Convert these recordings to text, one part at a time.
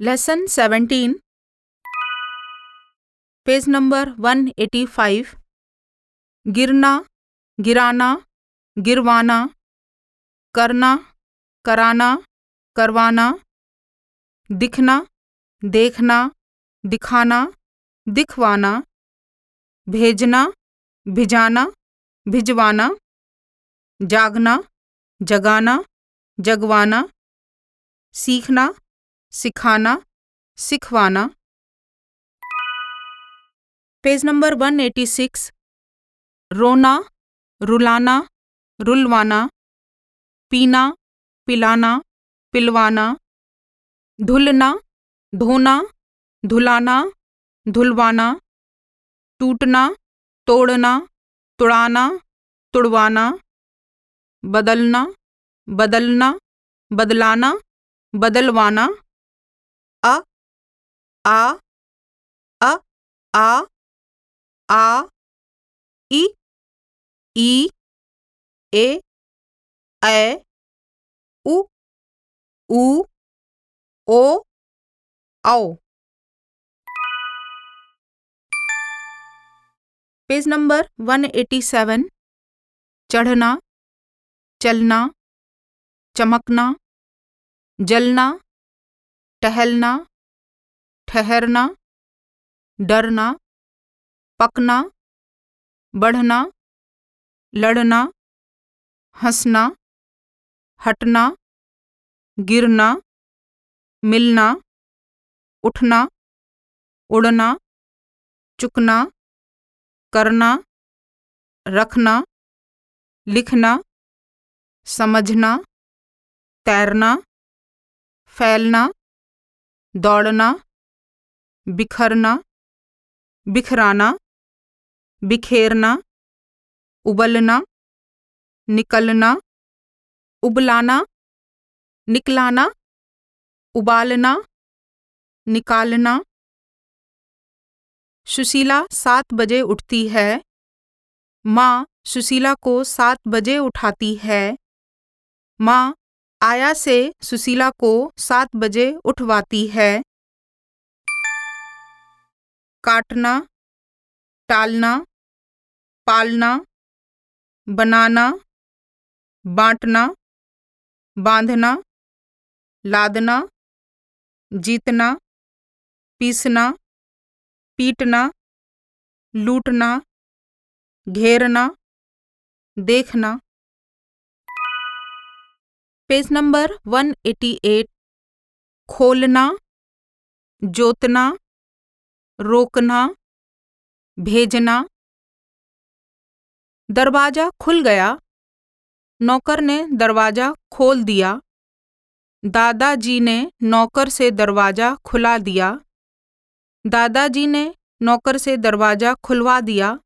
Lesson 17 page number 185 गिरना गिराना गिरवाना करना कराना करवाना दिखना देखना दिखाना दिखवाना भेजना भिजाना भिजवाना जागना, जगाना, जगवाना, सीखना, सिखाना, सिखवाना। पेज नंबर 186 रोना, रुलाना, रुलवाना, पीना, पिलाना, पिलवाना। धुलना, धोना, धुलाना, धुलवाना। टूटना, तोड़ना, तुड़ाना, तुड़वाना। बदलना बदलना, बदलाना, बदलवाना। अ, आ अ, आ आ, इ, ई, ए, ऐ, उ ऊ ओ, औ। पेज नंबर 187 चढ़ना। चलना, चमकना, जलना, टहलना, ठहरना, डरना, पकना, बढ़ना, लड़ना, हंसना, हटना, गिरना, मिलना, उठना, उड़ना, चुकना, करना, रखना, लिखना समझना, तैरना, फैलना, दौड़ना, बिखरना, बिखराना, बिखेरना, उबलना, निकलना, उबलाना, निकलाना, उबालना, निकालना। सुशीला सात बजे उठती है। माँ सुशीला को सात बजे उठाती है। माँ, आया से सुशीला को सात बजे उठवाती है। काटना, टालना, पालना, बनाना, बांटना, बांधना, लादना, जीतना, पीसना, पीटना, लूटना, घेरना, देखना। पेज नंबर 188 खोलना, जोतना, रोकना, भेजना। दरवाज़ा खुल गया। नौकर ने दरवाज़ा खोल दिया। दादाजी ने नौकर से दरवाज़ा खुला दिया। दादाजी ने नौकर से दरवाज़ा खुलवा दिया।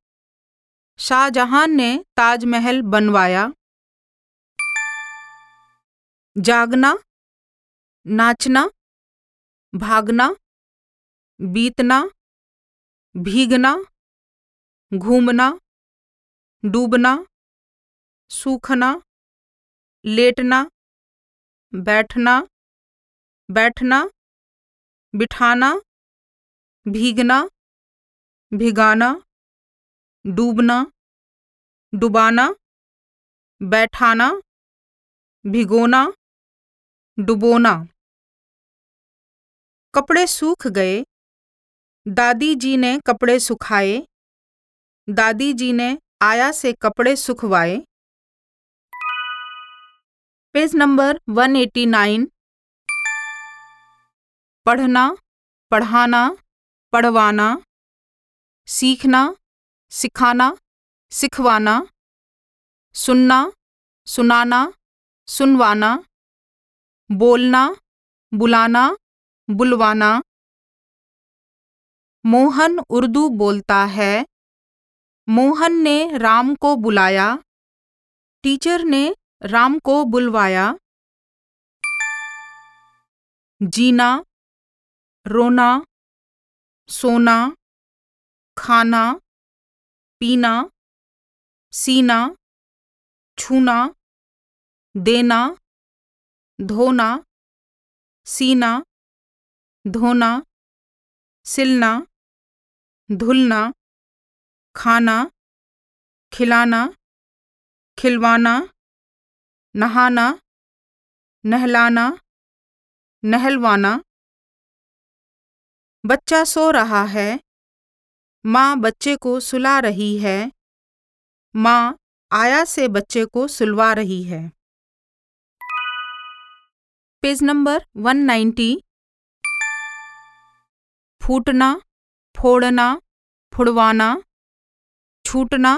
शाहजहां ने ताजमहल बनवाया। जागना, नाचना, भागना, बीतना, भीगना, घूमना, डूबना, सूखना, लेटना, बैठना बैठना, बिठाना, भीगना, भिगाना, डूबना, डुबाना, बैठाना, भिगोना डुबोना। कपड़े सूख गए। दादी जी ने कपड़े सुखाए। दादी जी ने आया से कपड़े सुखवाए। पेज नंबर 189 पढ़ना, पढ़ाना, पढ़वाना। सीखना, सिखाना, सिखवाना। सुनना, सुनाना, सुनवाना। बोलना, बुलाना, बुलवाना। मोहन उर्दू बोलता है। मोहन ने राम को बुलाया। टीचर ने राम को बुलवाया। जीना, रोना, सोना, खाना, पीना, सीना, छूना, देना। धोना, सीना, धोना, सिलना, धुलना, खाना, खिलाना, खिलवाना, नहाना, नहलाना, नहलवाना। बच्चा सो रहा है, माँ बच्चे को सुला रही है, माँ आया से बच्चे को सुलवा रही है। पेज नंबर 190 फूटना, फोड़ना, फुड़वाना, छूटना,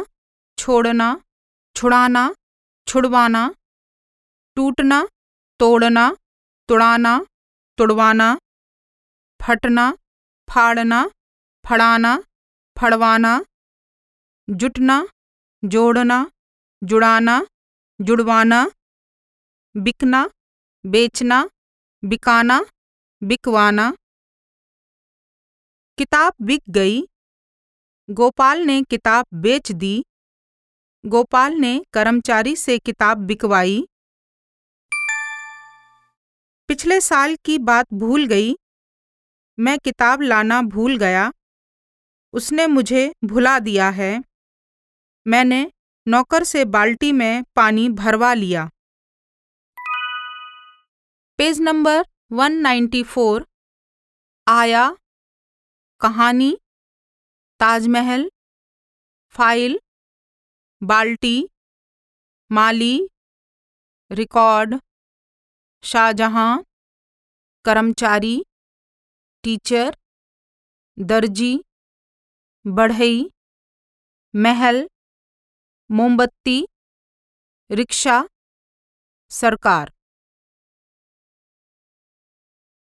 छोड़ना, छुड़ाना, छुड़वाना, टूटना, तोड़ना, तुड़ाना, तुड़वाना, फटना, फाड़ना, फड़ाना, फड़वाना, जुटना, जोड़ना, जुड़ाना, जुड़वाना, बिकना बेचना, बिकाना, बिकवाना। किताब बिक गई। गोपाल ने किताब बेच दी। गोपाल ने कर्मचारी से किताब बिकवाई। पिछले साल की बात भूल गई। मैं किताब लाना भूल गया। उसने मुझे भुला दिया है। मैंने नौकर से बाल्टी में पानी भरवा लिया। पेज नंबर 194 आया, कहानी, ताजमहल, फ़ाइल, बाल्टी, माली, रिकॉर्ड, शाहजहां, कर्मचारी, टीचर, दर्जी, बढ़ई, महल, मोमबत्ती, रिक्शा, सरकार।